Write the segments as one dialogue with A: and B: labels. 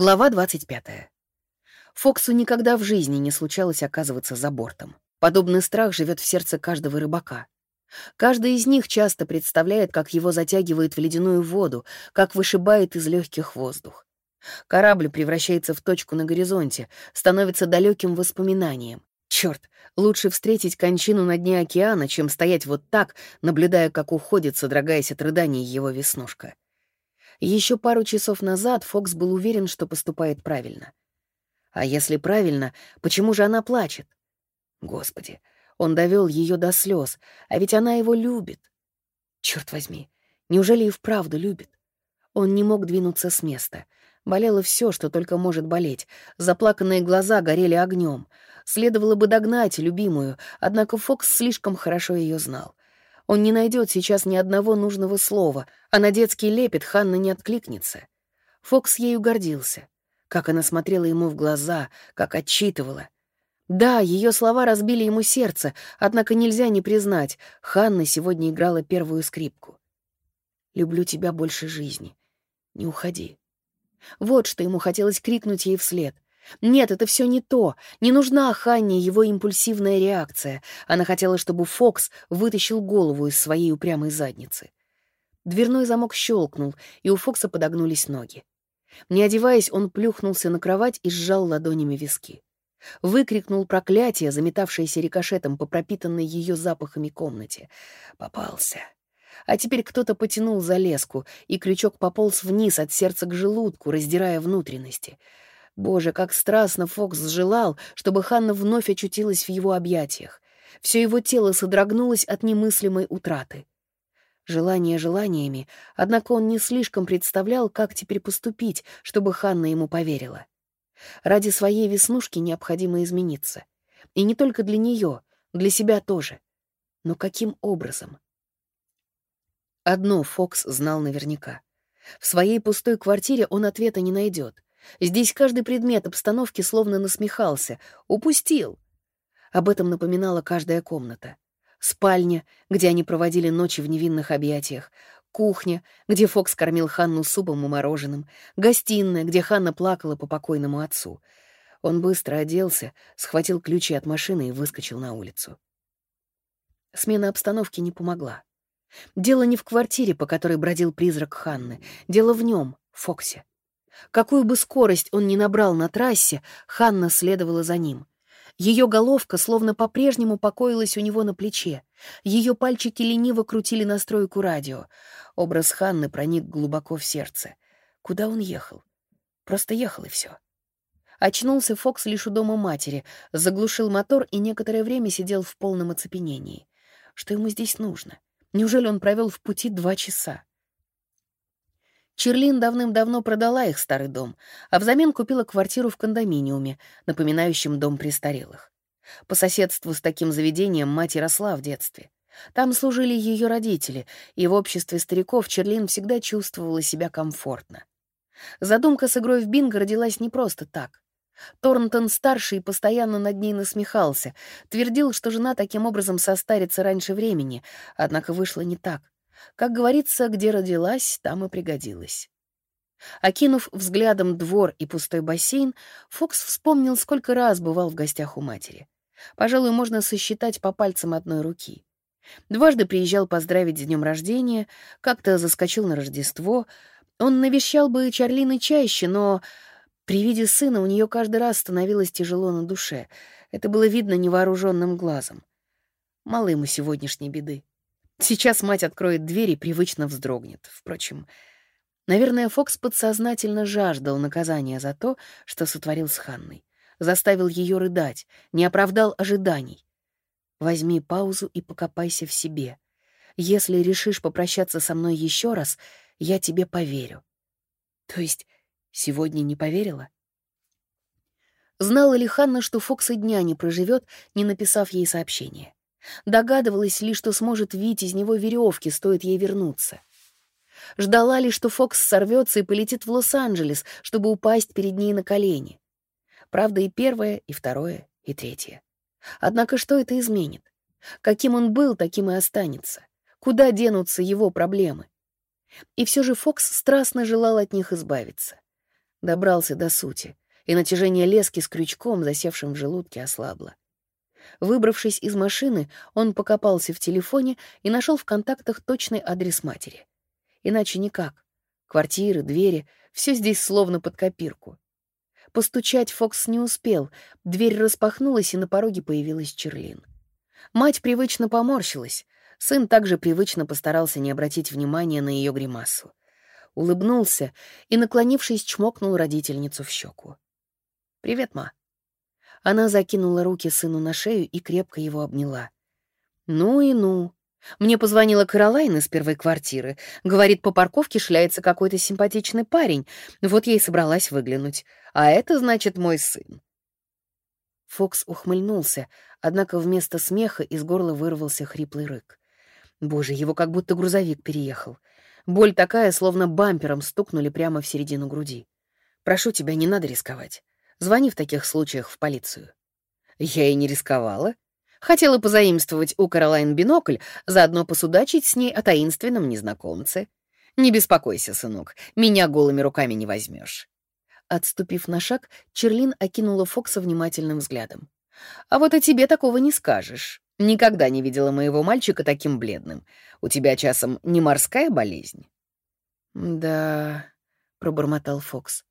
A: Глава 25. Фоксу никогда в жизни не случалось оказываться за бортом. Подобный страх живет в сердце каждого рыбака. Каждый из них часто представляет, как его затягивает в ледяную воду, как вышибает из легких воздух. Корабль превращается в точку на горизонте, становится далеким воспоминанием. Черт, лучше встретить кончину на дне океана, чем стоять вот так, наблюдая, как уходит, содрогаясь от рыданий его веснушка. Еще пару часов назад Фокс был уверен, что поступает правильно. А если правильно, почему же она плачет? Господи, он довел ее до слез, а ведь она его любит. Черт возьми, неужели и вправду любит? Он не мог двинуться с места. Болело все, что только может болеть. Заплаканные глаза горели огнем. Следовало бы догнать любимую, однако Фокс слишком хорошо ее знал. Он не найдет сейчас ни одного нужного слова, а на детский лепет Ханна не откликнется. Фокс ею гордился. Как она смотрела ему в глаза, как отчитывала. Да, ее слова разбили ему сердце, однако нельзя не признать, Ханна сегодня играла первую скрипку. «Люблю тебя больше жизни. Не уходи». Вот что ему хотелось крикнуть ей вслед — нет, это все не то. Не нужна Ханне его импульсивная реакция. Она хотела, чтобы Фокс вытащил голову из своей упрямой задницы. Дверной замок щелкнул, и у Фокса подогнулись ноги. Не одеваясь, он плюхнулся на кровать и сжал ладонями виски. Выкрикнул проклятие, заметавшееся рикошетом по пропитанной ее запахами комнате. Попался. А теперь кто-то потянул за леску, и крючок пополз вниз от сердца к желудку, раздирая внутренности — Боже, как страстно Фокс желал, чтобы Ханна вновь очутилась в его объятиях. Все его тело содрогнулось от немыслимой утраты. Желания желаниями, однако он не слишком представлял, как теперь поступить, чтобы Ханна ему поверила. Ради своей веснушки необходимо измениться. И не только для нее, для себя тоже. Но каким образом? Одно Фокс знал наверняка. В своей пустой квартире он ответа не найдет. Здесь каждый предмет обстановки словно насмехался. Упустил. Об этом напоминала каждая комната. Спальня, где они проводили ночи в невинных объятиях. Кухня, где Фокс кормил Ханну супом и мороженым. Гостиная, где Ханна плакала по покойному отцу. Он быстро оделся, схватил ключи от машины и выскочил на улицу. Смена обстановки не помогла. Дело не в квартире, по которой бродил призрак Ханны. Дело в нем, Фоксе. Какую бы скорость он ни набрал на трассе, Ханна следовала за ним. Ее головка словно по-прежнему покоилась у него на плече. Ее пальчики лениво крутили настройку радио. Образ Ханны проник глубоко в сердце. Куда он ехал? Просто ехал и все. Очнулся Фокс лишь у дома матери, заглушил мотор и некоторое время сидел в полном оцепенении. Что ему здесь нужно? Неужели он провел в пути два часа? Черлин давным-давно продала их старый дом, а взамен купила квартиру в кондоминиуме, напоминающем дом престарелых. По соседству с таким заведением мать и росла в детстве. Там служили ее родители, и в обществе стариков Черлин всегда чувствовала себя комфортно. Задумка с игрой в бинго родилась не просто так. Торнтон-старший постоянно над ней насмехался, твердил, что жена таким образом состарится раньше времени, однако вышло не так. Как говорится, где родилась, там и пригодилась. Окинув взглядом двор и пустой бассейн, Фокс вспомнил, сколько раз бывал в гостях у матери. Пожалуй, можно сосчитать по пальцам одной руки. Дважды приезжал поздравить с днем рождения, как-то заскочил на Рождество. Он навещал бы Чарлины чаще, но при виде сына у нее каждый раз становилось тяжело на душе. Это было видно невооруженным глазом. Мало ему сегодняшней беды. Сейчас мать откроет дверь и привычно вздрогнет. Впрочем, наверное, Фокс подсознательно жаждал наказания за то, что сотворил с Ханной. Заставил ее рыдать, не оправдал ожиданий. Возьми паузу и покопайся в себе. Если решишь попрощаться со мной еще раз, я тебе поверю. То есть сегодня не поверила? Знала ли Ханна, что Фокс и дня не проживет, не написав ей сообщение? Догадывалась ли, что сможет вить из него веревки, стоит ей вернуться. Ждала ли, что Фокс сорвется и полетит в Лос-Анджелес, чтобы упасть перед ней на колени. Правда, и первое, и второе, и третье. Однако что это изменит? Каким он был, таким и останется. Куда денутся его проблемы? И все же Фокс страстно желал от них избавиться. Добрался до сути, и натяжение лески с крючком, засевшим в желудке, ослабло. Выбравшись из машины, он покопался в телефоне и нашел в контактах точный адрес матери. Иначе никак. Квартиры, двери — все здесь словно под копирку. Постучать Фокс не успел, дверь распахнулась, и на пороге появилась Черлин. Мать привычно поморщилась, сын также привычно постарался не обратить внимания на ее гримасу. Улыбнулся и, наклонившись, чмокнул родительницу в щеку. «Привет, ма». Она закинула руки сыну на шею и крепко его обняла. «Ну и ну. Мне позвонила Каролайн из первой квартиры. Говорит, по парковке шляется какой-то симпатичный парень. Вот я и собралась выглянуть. А это значит мой сын». Фокс ухмыльнулся, однако вместо смеха из горла вырвался хриплый рык. Боже, его как будто грузовик переехал. Боль такая, словно бампером стукнули прямо в середину груди. «Прошу тебя, не надо рисковать. Звони в таких случаях в полицию». Я и не рисковала. Хотела позаимствовать у Каролайн бинокль, заодно посудачить с ней о таинственном незнакомце. Не беспокойся, сынок, меня голыми руками не возьмешь. Отступив на шаг, Черлин окинула Фокса внимательным взглядом. «А вот о тебе такого не скажешь. Никогда не видела моего мальчика таким бледным. У тебя часом не морская болезнь?» «Да», — пробормотал Фокс.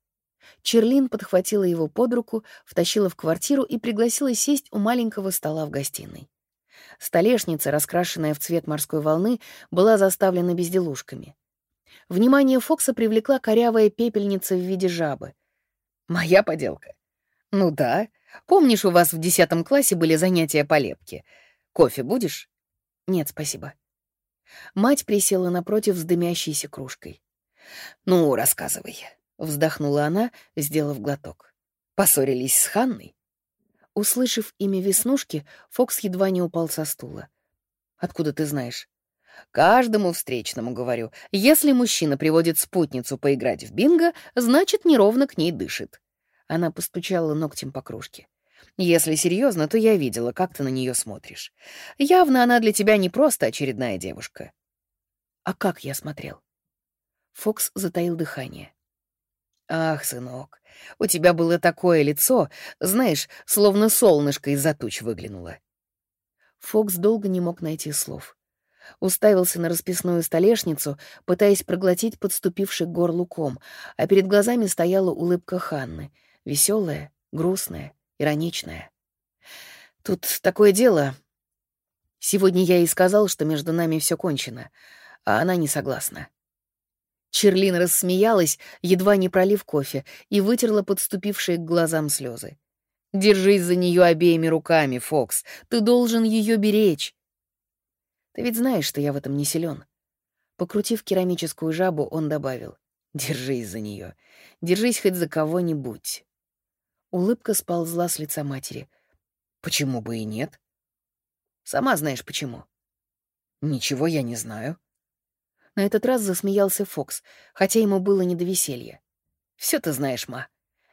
A: Черлин подхватила его под руку, втащила в квартиру и пригласила сесть у маленького стола в гостиной. Столешница, раскрашенная в цвет морской волны, была заставлена безделушками. Внимание Фокса привлекла корявая пепельница в виде жабы. «Моя поделка?» «Ну да. Помнишь, у вас в десятом классе были занятия по лепке? Кофе будешь?» «Нет, спасибо». Мать присела напротив с дымящейся кружкой. «Ну, рассказывай», Вздохнула она, сделав глоток. Поссорились с Ханной? Услышав имя Веснушки, Фокс едва не упал со стула. «Откуда ты знаешь?» «Каждому встречному говорю. Если мужчина приводит спутницу поиграть в бинго, значит, неровно к ней дышит». Она постучала ногтем по кружке. «Если серьезно, то я видела, как ты на нее смотришь. Явно она для тебя не просто очередная девушка». «А как я смотрел?» Фокс затаил дыхание. «Ах, сынок, у тебя было такое лицо, знаешь, словно солнышко из-за туч выглянуло». Фокс долго не мог найти слов. Уставился на расписную столешницу, пытаясь проглотить подступивший к горлу ком, а перед глазами стояла улыбка Ханны, веселая, грустная, ироничная. «Тут такое дело. Сегодня я ей сказал, что между нами все кончено, а она не согласна. Черлин рассмеялась, едва не пролив кофе, и вытерла подступившие к глазам слезы. «Держись за нее обеими руками, Фокс. Ты должен ее беречь». «Ты ведь знаешь, что я в этом не силен. Покрутив керамическую жабу, он добавил. «Держись за нее. Держись хоть за кого-нибудь». Улыбка сползла с лица матери. «Почему бы и нет?» «Сама знаешь, почему». «Ничего я не знаю», на этот раз засмеялся Фокс, хотя ему было не до веселья. «Все ты знаешь, ма.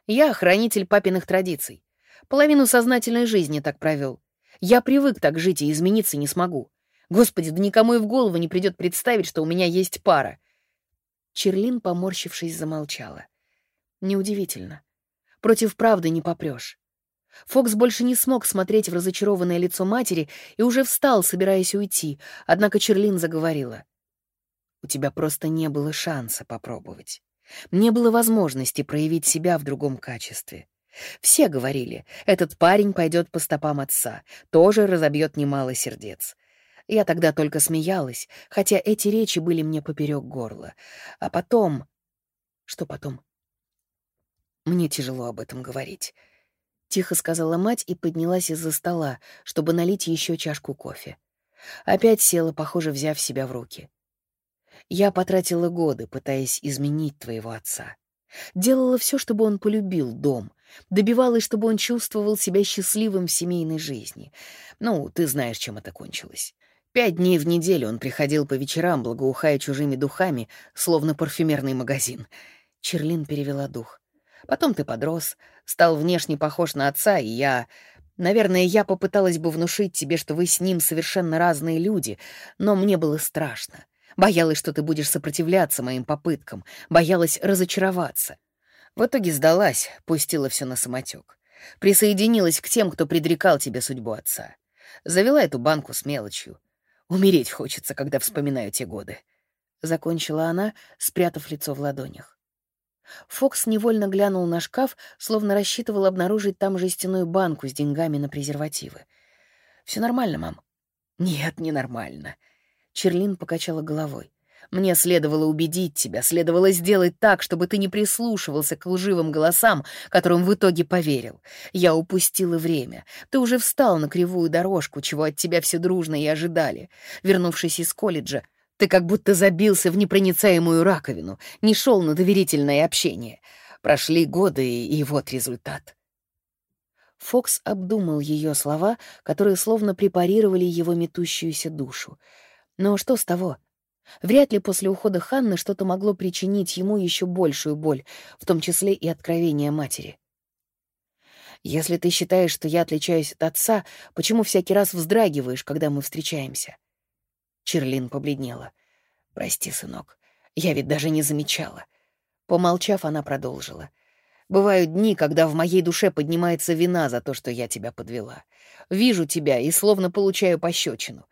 A: Я хранитель папиных традиций. Половину сознательной жизни так провел. Я привык так жить и измениться не смогу. Господи, да никому и в голову не придет представить, что у меня есть пара». Черлин, поморщившись, замолчала. Неудивительно. Против правды не попрешь. Фокс больше не смог смотреть в разочарованное лицо матери и уже встал, собираясь уйти, однако Черлин заговорила. У тебя просто не было шанса попробовать. Не было возможности проявить себя в другом качестве. Все говорили, этот парень пойдет по стопам отца, тоже разобьет немало сердец. Я тогда только смеялась, хотя эти речи были мне поперек горла. А потом... Что потом? Мне тяжело об этом говорить. Тихо сказала мать и поднялась из-за стола, чтобы налить еще чашку кофе. Опять села, похоже, взяв себя в руки. Я потратила годы, пытаясь изменить твоего отца. Делала все, чтобы он полюбил дом, добивалась, чтобы он чувствовал себя счастливым в семейной жизни. Ну, ты знаешь, чем это кончилось. Пять дней в неделю он приходил по вечерам, благоухая чужими духами, словно парфюмерный магазин. Черлин перевела дух. Потом ты подрос, стал внешне похож на отца, и я... Наверное, я попыталась бы внушить тебе, что вы с ним совершенно разные люди, но мне было страшно. Боялась, что ты будешь сопротивляться моим попыткам, боялась разочароваться. В итоге сдалась, пустила все на самотек. Присоединилась к тем, кто предрекал тебе судьбу отца. Завела эту банку с мелочью. Умереть хочется, когда вспоминаю те годы. Закончила она, спрятав лицо в ладонях. Фокс невольно глянул на шкаф, словно рассчитывал обнаружить там жестяную банку с деньгами на презервативы. Все нормально, мам?» «Нет, не нормально». Черлин покачала головой. Мне следовало убедить тебя, следовало сделать так, чтобы ты не прислушивался к лживым голосам, которым в итоге поверил. Я упустила время. Ты уже встал на кривую дорожку, чего от тебя все дружно и ожидали. Вернувшись из колледжа, ты как будто забился в непроницаемую раковину, не шел на доверительное общение. Прошли годы, и вот результат. Фокс обдумал ее слова, которые словно препарировали его метущуюся душу. Но что с того? Вряд ли после ухода Ханны что-то могло причинить ему еще большую боль, в том числе и откровение матери. «Если ты считаешь, что я отличаюсь от отца, почему всякий раз вздрагиваешь, когда мы встречаемся?» Черлин побледнела. «Прости, сынок, я ведь даже не замечала». Помолчав, она продолжила. «Бывают дни, когда в моей душе поднимается вина за то, что я тебя подвела. Вижу тебя и словно получаю пощечину.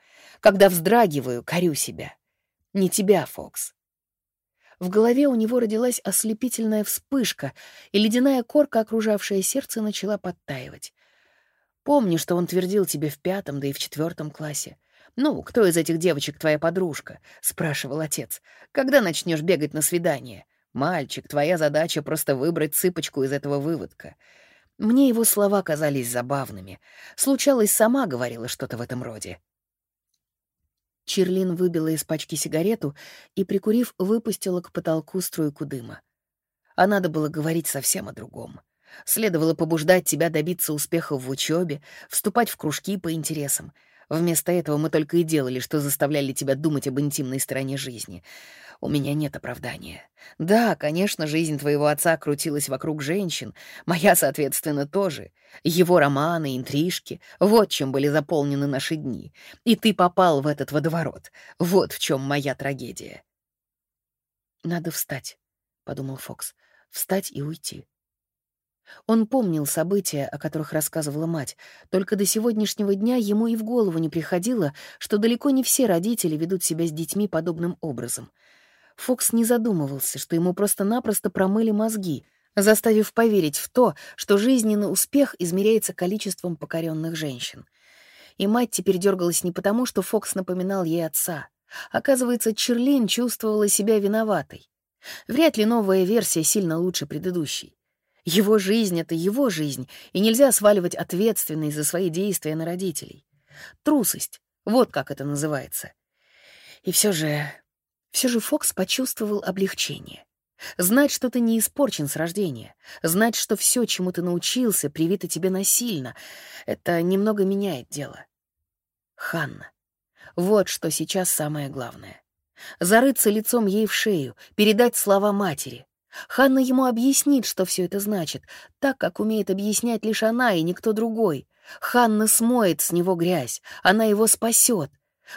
A: Когда вздрагиваю, корю себя. Не тебя, Фокс. В голове у него родилась ослепительная вспышка, и ледяная корка, окружавшая сердце, начала подтаивать. Помни, что он твердил тебе в пятом, да и в четвертом классе. «Ну, кто из этих девочек твоя подружка?» — спрашивал отец. «Когда начнешь бегать на свидание? Мальчик, твоя задача просто выбрать цыпочку из этого выводка». Мне его слова казались забавными. Случалось, сама говорила что-то в этом роде. Черлин выбила из пачки сигарету и, прикурив, выпустила к потолку струйку дыма. А надо было говорить совсем о другом. Следовало побуждать тебя добиться успехов в учебе, вступать в кружки по интересам. Вместо этого мы только и делали, что заставляли тебя думать об интимной стороне жизни. У меня нет оправдания. Да, конечно, жизнь твоего отца крутилась вокруг женщин, моя, соответственно, тоже. Его романы, интрижки — вот чем были заполнены наши дни. И ты попал в этот водоворот. Вот в чем моя трагедия. «Надо встать», — подумал Фокс. «Встать и уйти». Он помнил события, о которых рассказывала мать, только до сегодняшнего дня ему и в голову не приходило, что далеко не все родители ведут себя с детьми подобным образом — Фокс не задумывался, что ему просто-напросто промыли мозги, заставив поверить в то, что жизненный успех измеряется количеством покоренных женщин. И мать теперь дергалась не потому, что Фокс напоминал ей отца. Оказывается, Черлин чувствовала себя виноватой. Вряд ли новая версия сильно лучше предыдущей. Его жизнь — это его жизнь, и нельзя сваливать ответственность за свои действия на родителей. Трусость — вот как это называется. И все же все же Фокс почувствовал облегчение. Знать, что ты не испорчен с рождения, знать, что все, чему ты научился, привито тебе насильно, это немного меняет дело. Ханна. Вот что сейчас самое главное. Зарыться лицом ей в шею, передать слова матери. Ханна ему объяснит, что все это значит, так, как умеет объяснять лишь она и никто другой. Ханна смоет с него грязь, она его спасет.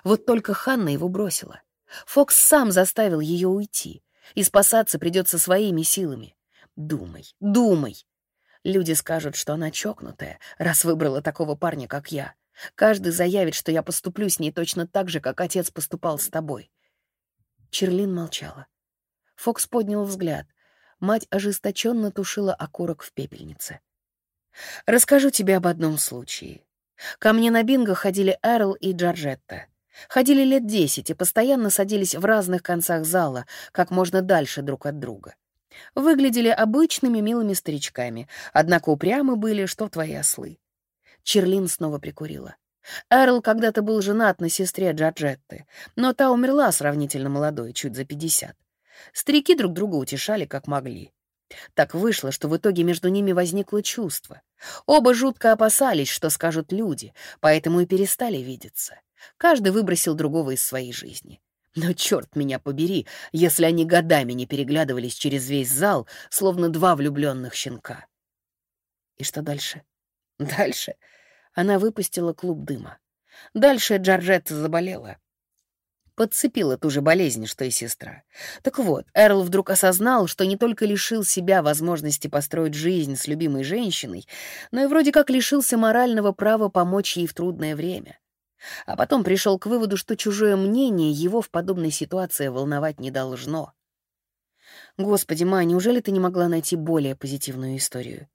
A: Вот только Ханна его бросила. Фокс сам заставил ее уйти, и спасаться придется своими силами. Думай, думай. Люди скажут, что она чокнутая, раз выбрала такого парня, как я. Каждый заявит, что я поступлю с ней точно так же, как отец поступал с тобой. Черлин молчала. Фокс поднял взгляд. Мать ожесточенно тушила окурок в пепельнице. «Расскажу тебе об одном случае. Ко мне на бинго ходили Эрл и Джорджетта. Ходили лет десять и постоянно садились в разных концах зала, как можно дальше друг от друга. Выглядели обычными милыми старичками, однако упрямы были, что твои ослы. Черлин снова прикурила. Эрл когда-то был женат на сестре Джорджетты, но та умерла сравнительно молодой, чуть за пятьдесят. Старики друг друга утешали, как могли. Так вышло, что в итоге между ними возникло чувство. Оба жутко опасались, что скажут люди, поэтому и перестали видеться. Каждый выбросил другого из своей жизни. Но черт меня побери, если они годами не переглядывались через весь зал, словно два влюбленных щенка. И что дальше? Дальше она выпустила клуб дыма. Дальше Джорджетта заболела. Подцепила ту же болезнь, что и сестра. Так вот, Эрл вдруг осознал, что не только лишил себя возможности построить жизнь с любимой женщиной, но и вроде как лишился морального права помочь ей в трудное время. А потом пришел к выводу, что чужое мнение его в подобной ситуации волновать не должно. Господи, Ма, неужели ты не могла найти более позитивную историю?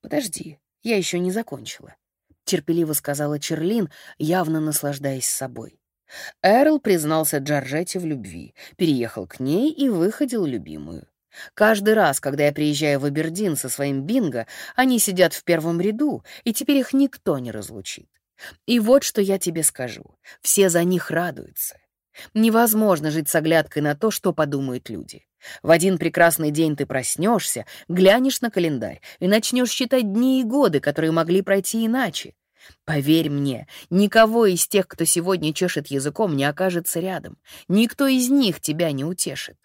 A: Подожди, я еще не закончила. Терпеливо сказала Черлин, явно наслаждаясь собой. Эрл признался Джорджете в любви, переехал к ней и выходил любимую. Каждый раз, когда я приезжаю в Абердин со своим бинго, они сидят в первом ряду, и теперь их никто не разлучит. И вот что я тебе скажу. Все за них радуются. Невозможно жить с оглядкой на то, что подумают люди. В один прекрасный день ты проснешься, глянешь на календарь и начнешь считать дни и годы, которые могли пройти иначе. Поверь мне, никого из тех, кто сегодня чешет языком, не окажется рядом. Никто из них тебя не утешит.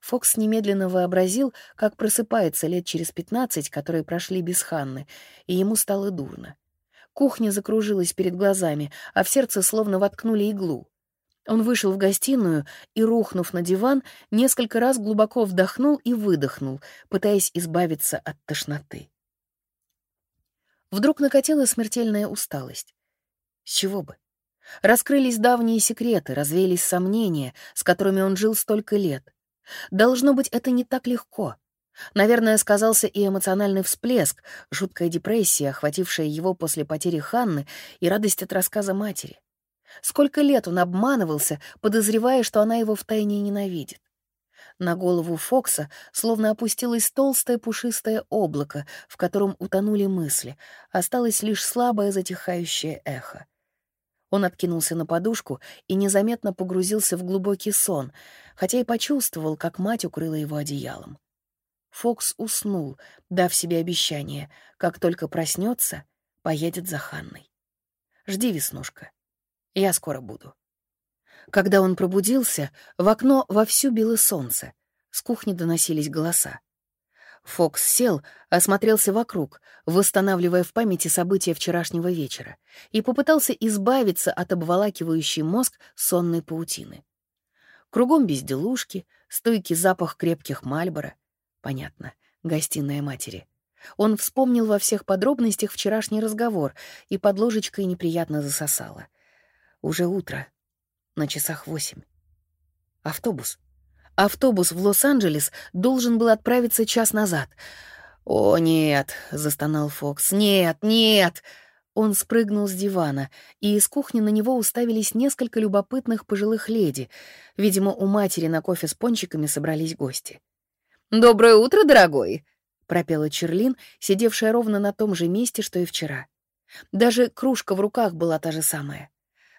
A: Фокс немедленно вообразил, как просыпается лет через пятнадцать, которые прошли без Ханны, и ему стало дурно. Кухня закружилась перед глазами, а в сердце словно воткнули иглу. Он вышел в гостиную и, рухнув на диван, несколько раз глубоко вдохнул и выдохнул, пытаясь избавиться от тошноты. Вдруг накатила смертельная усталость. С чего бы? Раскрылись давние секреты, развеялись сомнения, с которыми он жил столько лет. Должно быть, это не так легко. Наверное, сказался и эмоциональный всплеск, жуткая депрессия, охватившая его после потери Ханны, и радость от рассказа матери. Сколько лет он обманывался, подозревая, что она его втайне ненавидит. На голову Фокса словно опустилось толстое пушистое облако, в котором утонули мысли, осталось лишь слабое затихающее эхо. Он откинулся на подушку и незаметно погрузился в глубокий сон, хотя и почувствовал, как мать укрыла его одеялом. Фокс уснул, дав себе обещание, как только проснется, поедет за Ханной. «Жди, Веснушка. Я скоро буду». Когда он пробудился, в окно вовсю било солнце. С кухни доносились голоса. Фокс сел, осмотрелся вокруг, восстанавливая в памяти события вчерашнего вечера, и попытался избавиться от обволакивающей мозг сонной паутины. Кругом безделушки, стойкий запах крепких мальбора. Понятно, гостиная матери. Он вспомнил во всех подробностях вчерашний разговор и под ложечкой неприятно засосало. Уже утро, на часах восемь. Автобус. Автобус в Лос-Анджелес должен был отправиться час назад. «О, нет!» — застонал Фокс. «Нет, нет!» Он спрыгнул с дивана, и из кухни на него уставились несколько любопытных пожилых леди. Видимо, у матери на кофе с пончиками собрались гости. «Доброе утро, дорогой!» — пропела Черлин, сидевшая ровно на том же месте, что и вчера. Даже кружка в руках была та же самая.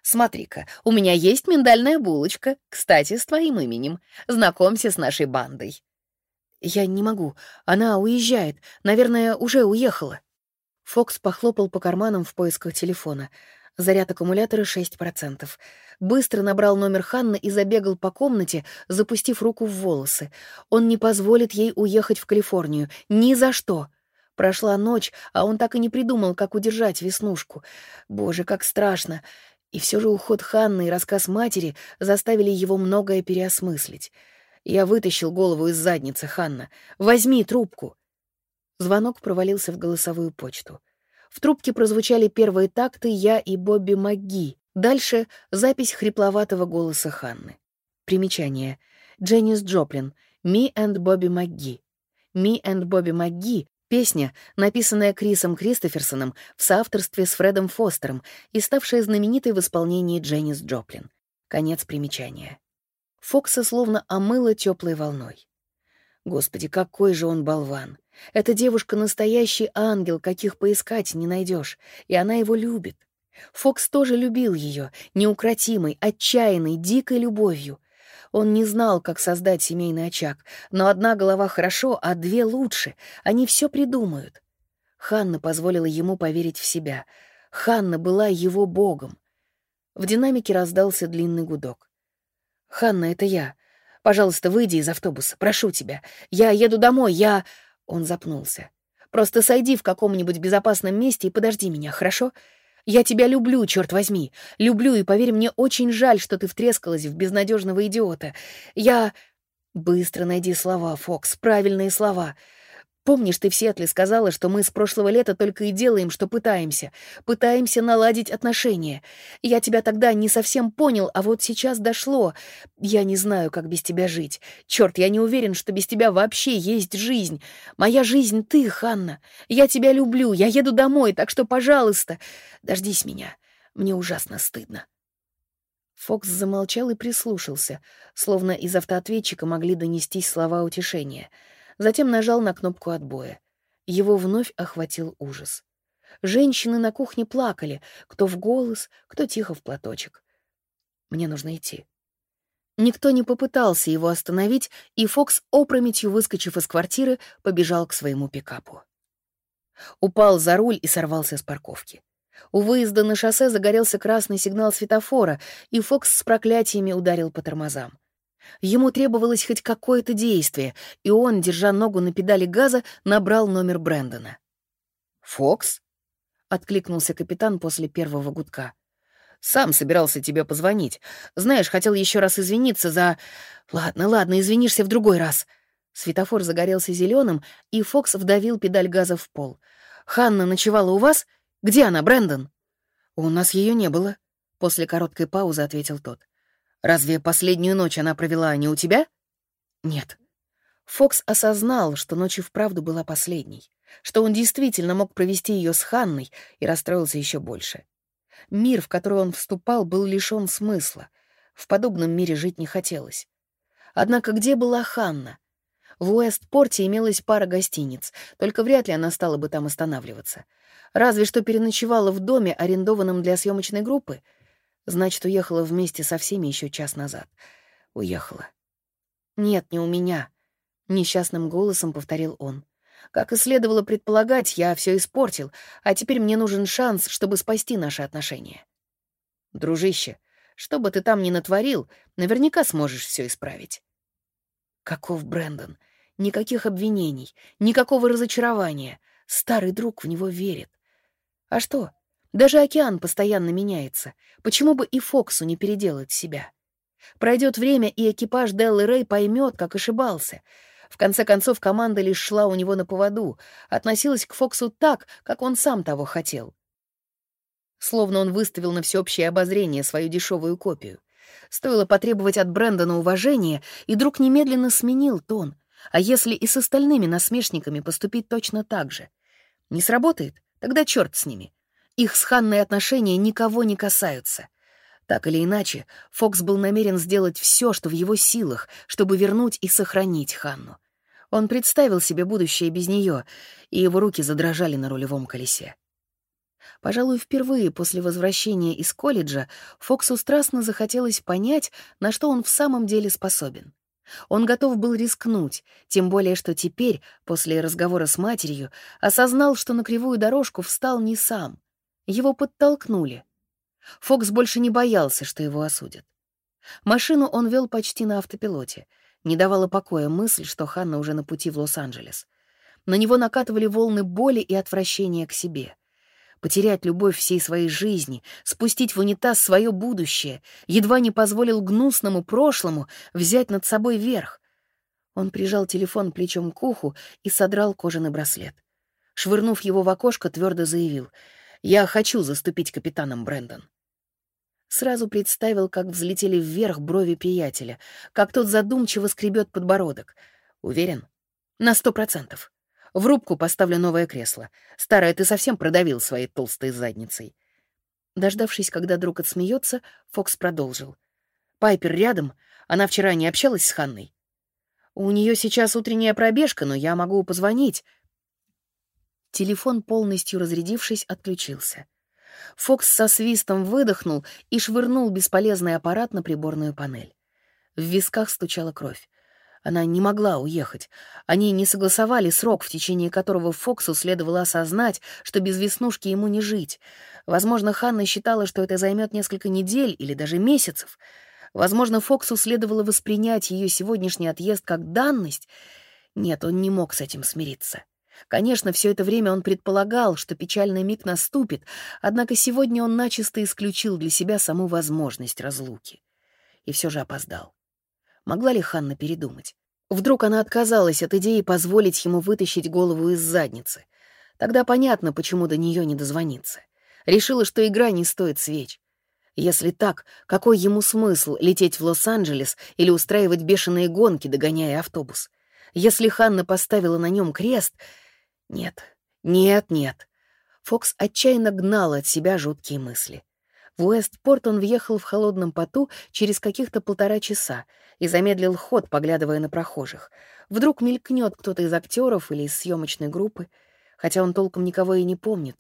A: Смотри-ка, у меня есть миндальная булочка, кстати, с твоим именем. Знакомься с нашей бандой». «Я не могу. Она уезжает. Наверное, уже уехала». Фокс похлопал по карманам в поисках телефона. Заряд аккумулятора 6%. Быстро набрал номер Ханны и забегал по комнате, запустив руку в волосы. Он не позволит ей уехать в Калифорнию. Ни за что. Прошла ночь, а он так и не придумал, как удержать Веснушку. Боже, как страшно. И все же уход Ханны и рассказ матери заставили его многое переосмыслить. Я вытащил голову из задницы Ханна. «Возьми трубку!» Звонок провалился в голосовую почту. В трубке прозвучали первые такты «Я и Бобби МакГи». Дальше запись хрипловатого голоса Ханны. Примечание. Дженнис Джоплин. «Me and Bobby МакГи». «Me and Bobby МакГи» Песня, написанная Крисом Кристоферсоном в соавторстве с Фредом Фостером и ставшая знаменитой в исполнении Дженнис Джоплин. Конец примечания. Фокса словно омыла теплой волной. Господи, какой же он болван! Эта девушка — настоящий ангел, каких поискать не найдешь, и она его любит. Фокс тоже любил ее, неукротимой, отчаянной, дикой любовью. Он не знал, как создать семейный очаг, но одна голова хорошо, а две лучше. Они все придумают. Ханна позволила ему поверить в себя. Ханна была его богом. В динамике раздался длинный гудок. «Ханна, это я. Пожалуйста, выйди из автобуса. Прошу тебя. Я еду домой. Я...» Он запнулся. «Просто сойди в каком-нибудь безопасном месте и подожди меня, хорошо? Я тебя люблю, черт возьми. Люблю, и поверь, мне очень жаль, что ты втрескалась в безнадежного идиота. Я... Быстро найди слова, Фокс, правильные слова. Помнишь, ты в Сиэтле сказала, что мы с прошлого лета только и делаем, что пытаемся. Пытаемся наладить отношения. Я тебя тогда не совсем понял, а вот сейчас дошло. Я не знаю, как без тебя жить. Черт, я не уверен, что без тебя вообще есть жизнь. Моя жизнь — ты, Ханна. Я тебя люблю, я еду домой, так что, пожалуйста, дождись меня. Мне ужасно стыдно. Фокс замолчал и прислушался, словно из автоответчика могли донестись слова утешения — затем нажал на кнопку отбоя. Его вновь охватил ужас. Женщины на кухне плакали, кто в голос, кто тихо в платочек. Мне нужно идти. Никто не попытался его остановить, и Фокс, опрометью выскочив из квартиры, побежал к своему пикапу. Упал за руль и сорвался с парковки. У выезда на шоссе загорелся красный сигнал светофора, и Фокс с проклятиями ударил по тормозам. Ему требовалось хоть какое-то действие, и он, держа ногу на педали газа, набрал номер Брэндона. «Фокс?» — откликнулся капитан после первого гудка. «Сам собирался тебе позвонить. Знаешь, хотел еще раз извиниться за... Ладно, ладно, извинишься в другой раз». Светофор загорелся зеленым, и Фокс вдавил педаль газа в пол. «Ханна ночевала у вас? Где она, Брэндон?» «У нас ее не было», — после короткой паузы ответил тот. Разве последнюю ночь она провела не у тебя? Нет. Фокс осознал, что ночь и вправду была последней, что он действительно мог провести ее с Ханной и расстроился еще больше. Мир, в который он вступал, был лишен смысла. В подобном мире жить не хотелось. Однако где была Ханна? В Уэстпорте имелась пара гостиниц, только вряд ли она стала бы там останавливаться. Разве что переночевала в доме, арендованном для съемочной группы — Значит, уехала вместе со всеми еще час назад. Уехала. «Нет, не у меня», — несчастным голосом повторил он. «Как и следовало предполагать, я все испортил, а теперь мне нужен шанс, чтобы спасти наши отношения». «Дружище, что бы ты там ни натворил, наверняка сможешь все исправить». Каков Брэндон? Никаких обвинений, никакого разочарования. Старый друг в него верит. А что, даже океан постоянно меняется. Почему бы и Фоксу не переделать себя? Пройдет время, и экипаж Деллы Рэй поймет, как ошибался. В конце концов, команда лишь шла у него на поводу, относилась к Фоксу так, как он сам того хотел. Словно он выставил на всеобщее обозрение свою дешевую копию. Стоило потребовать от Брэндона уважения, и друг немедленно сменил тон. А если и с остальными насмешниками поступить точно так же? Не сработает? Тогда черт с ними. Их с Ханной отношения никого не касаются. Так или иначе, Фокс был намерен сделать все, что в его силах, чтобы вернуть и сохранить Ханну. Он представил себе будущее без нее, и его руки задрожали на рулевом колесе. Пожалуй, впервые после возвращения из колледжа Фоксу страстно захотелось понять, на что он в самом деле способен. Он готов был рискнуть, тем более что теперь, после разговора с матерью, осознал, что на кривую дорожку встал не сам. Его подтолкнули. Фокс больше не боялся, что его осудят. Машину он вел почти на автопилоте. Не давала покоя мысль, что Ханна уже на пути в Лос-Анджелес. На него накатывали волны боли и отвращения к себе. Потерять любовь всей своей жизни, спустить в унитаз свое будущее, едва не позволил гнусному прошлому взять над собой верх. Он прижал телефон плечом к уху и содрал кожаный браслет. Швырнув его в окошко, твердо заявил — я хочу заступить капитаном Брэндон. Сразу представил, как взлетели вверх брови приятеля, как тот задумчиво скребет подбородок. Уверен? На сто процентов. В рубку поставлю новое кресло. Старое ты совсем продавил своей толстой задницей. Дождавшись, когда друг отсмеется, Фокс продолжил. Пайпер рядом. Она вчера не общалась с Ханной. У нее сейчас утренняя пробежка, но я могу позвонить. Телефон, полностью разрядившись, отключился. Фокс со свистом выдохнул и швырнул бесполезный аппарат на приборную панель. В висках стучала кровь. Она не могла уехать. Они не согласовали срок, в течение которого Фоксу следовало осознать, что без Веснушки ему не жить. Возможно, Ханна считала, что это займет несколько недель или даже месяцев. Возможно, Фоксу следовало воспринять ее сегодняшний отъезд как данность. Нет, он не мог с этим смириться. Конечно, все это время он предполагал, что печальный миг наступит, однако сегодня он начисто исключил для себя саму возможность разлуки. И все же опоздал. Могла ли Ханна передумать? Вдруг она отказалась от идеи позволить ему вытащить голову из задницы. Тогда понятно, почему до нее не дозвониться. Решила, что игра не стоит свеч. Если так, какой ему смысл лететь в Лос-Анджелес или устраивать бешеные гонки, догоняя автобус? Если Ханна поставила на нем крест... Нет, нет, нет. Фокс отчаянно гнал от себя жуткие мысли. В Уэстпорт он въехал в холодном поту через каких-то полтора часа и замедлил ход, поглядывая на прохожих. Вдруг мелькнет кто-то из актеров или из съемочной группы, хотя он толком никого и не помнит.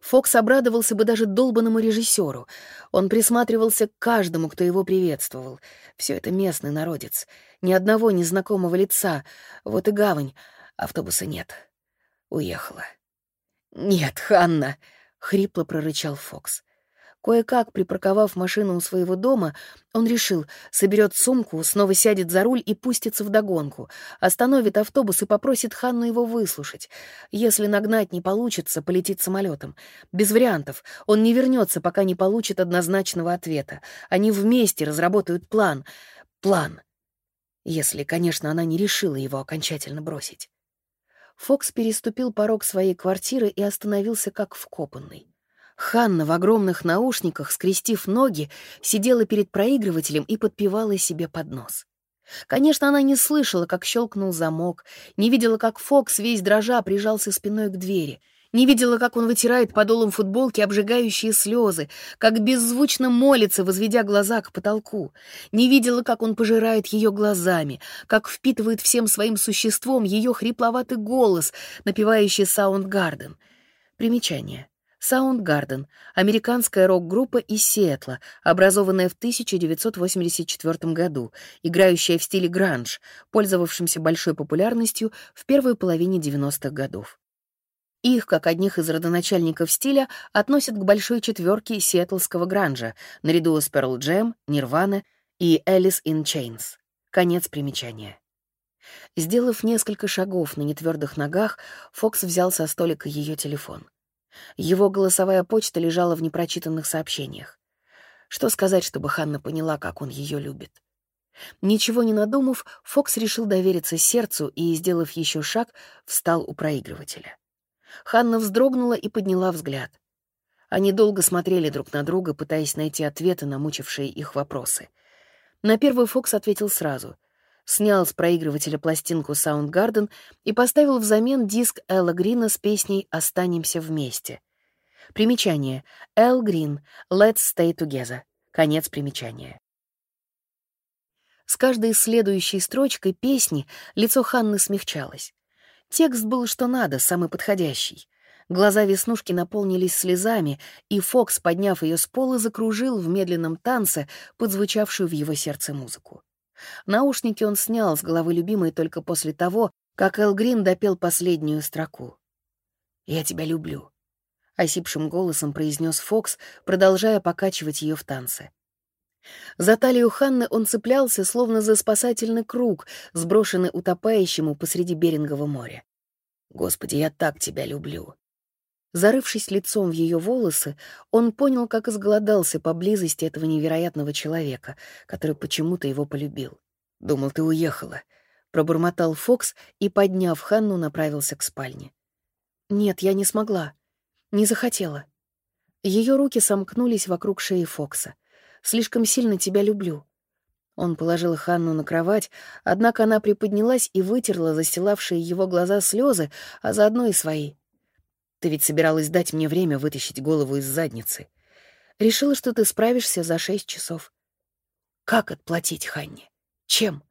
A: Фокс обрадовался бы даже долбанному режиссеру. Он присматривался к каждому, кто его приветствовал. Все это местный народец. Ни одного незнакомого лица. Вот и гавань. Автобуса нет. Уехала. «Нет, Ханна!» — хрипло прорычал Фокс. Кое-как припарковав машину у своего дома, он решил, соберет сумку, снова сядет за руль и пустится в догонку, остановит автобус и попросит Ханну его выслушать. Если нагнать не получится, полетит самолетом. Без вариантов. Он не вернется, пока не получит однозначного ответа. Они вместе разработают план. План. Если, конечно, она не решила его окончательно бросить. Фокс переступил порог своей квартиры и остановился как вкопанный. Ханна в огромных наушниках, скрестив ноги, сидела перед проигрывателем и подпевала себе под нос. Конечно, она не слышала, как щелкнул замок, не видела, как Фокс весь дрожа прижался спиной к двери, не видела, как он вытирает подолом футболки обжигающие слезы, как беззвучно молится, возведя глаза к потолку, не видела, как он пожирает ее глазами, как впитывает всем своим существом ее хрипловатый голос, напевающий «Саундгарден». Примечание. Soundgarden — американская рок-группа из Сиэтла, образованная в 1984 году, играющая в стиле гранж, пользовавшимся большой популярностью в первой половине 90-х годов. Их, как одних из родоначальников стиля, относят к большой четверке сиэтлского гранжа, наряду с Pearl Jam, Nirvana и Alice in Chains. Конец примечания. Сделав несколько шагов на нетвердых ногах, Фокс взял со столика ее телефон. Его голосовая почта лежала в непрочитанных сообщениях. Что сказать, чтобы Ханна поняла, как он ее любит? Ничего не надумав, Фокс решил довериться сердцу и, сделав еще шаг, встал у проигрывателя. Ханна вздрогнула и подняла взгляд. Они долго смотрели друг на друга, пытаясь найти ответы на мучившие их вопросы. На первый Фокс ответил сразу снял с проигрывателя пластинку Soundgarden и поставил взамен диск Элла Грина с песней «Останемся вместе». Примечание. Эл Грин. Let's stay together. Конец примечания. С каждой следующей строчкой песни лицо Ханны смягчалось. Текст был что надо, самый подходящий. Глаза Веснушки наполнились слезами, и Фокс, подняв ее с пола, закружил в медленном танце подзвучавшую в его сердце музыку. Наушники он снял с головы любимой только после того, как Эл Грин допел последнюю строку. «Я тебя люблю», — осипшим голосом произнес Фокс, продолжая покачивать ее в танце. За талию Ханны он цеплялся, словно за спасательный круг, сброшенный утопающему посреди Берингового моря. «Господи, я так тебя люблю!» Зарывшись лицом в ее волосы, он понял, как изголодался поблизости этого невероятного человека, который почему-то его полюбил. «Думал, ты уехала», — пробормотал Фокс и, подняв Ханну, направился к спальне. «Нет, я не смогла. Не захотела». Ее руки сомкнулись вокруг шеи Фокса. «Слишком сильно тебя люблю». Он положил Ханну на кровать, однако она приподнялась и вытерла застилавшие его глаза слезы, а заодно и свои. Ты ведь собиралась дать мне время вытащить голову из задницы. Решила, что ты справишься за шесть часов. Как отплатить Ханне? Чем?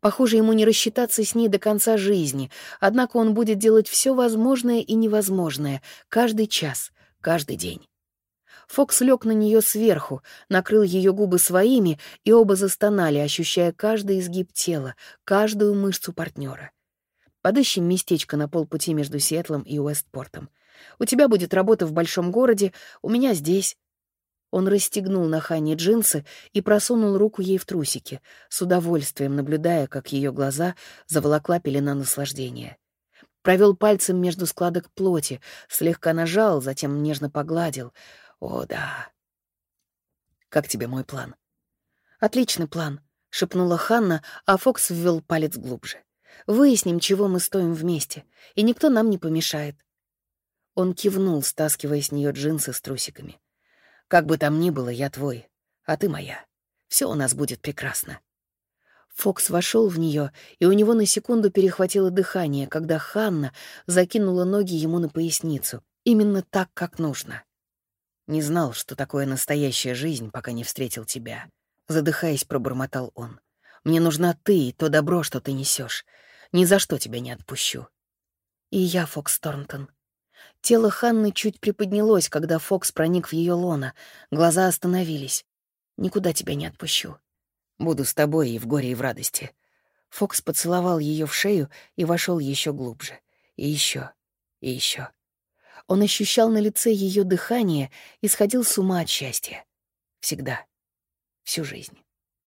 A: Похоже, ему не рассчитаться с ней до конца жизни, однако он будет делать все возможное и невозможное, каждый час, каждый день. Фокс лег на нее сверху, накрыл ее губы своими, и оба застонали, ощущая каждый изгиб тела, каждую мышцу партнера. Подыщем местечко на полпути между Сиэтлом и Уэстпортом. У тебя будет работа в большом городе, у меня здесь». Он расстегнул на Хане джинсы и просунул руку ей в трусики, с удовольствием наблюдая, как ее глаза заволокла пелена наслаждения. Провел пальцем между складок плоти, слегка нажал, затем нежно погладил. О, да. Как тебе мой план? Отличный план, шепнула Ханна, а Фокс ввел палец глубже. Выясним, чего мы стоим вместе, и никто нам не помешает. Он кивнул, стаскивая с нее джинсы с трусиками. Как бы там ни было, я твой, а ты моя. Все у нас будет прекрасно. Фокс вошел в нее, и у него на секунду перехватило дыхание, когда Ханна закинула ноги ему на поясницу, именно так, как нужно. Не знал, что такое настоящая жизнь, пока не встретил тебя. Задыхаясь, пробормотал он. Мне нужна ты и то добро, что ты несешь. Ни за что тебя не отпущу. И я, Фокс Торнтон. Тело Ханны чуть приподнялось, когда Фокс проник в ее лона. Глаза остановились. Никуда тебя не отпущу. Буду с тобой и в горе, и в радости. Фокс поцеловал ее в шею и вошел еще глубже. И еще, и еще. Он ощущал на лице ее дыхание и сходил с ума от счастья. Всегда. Всю жизнь.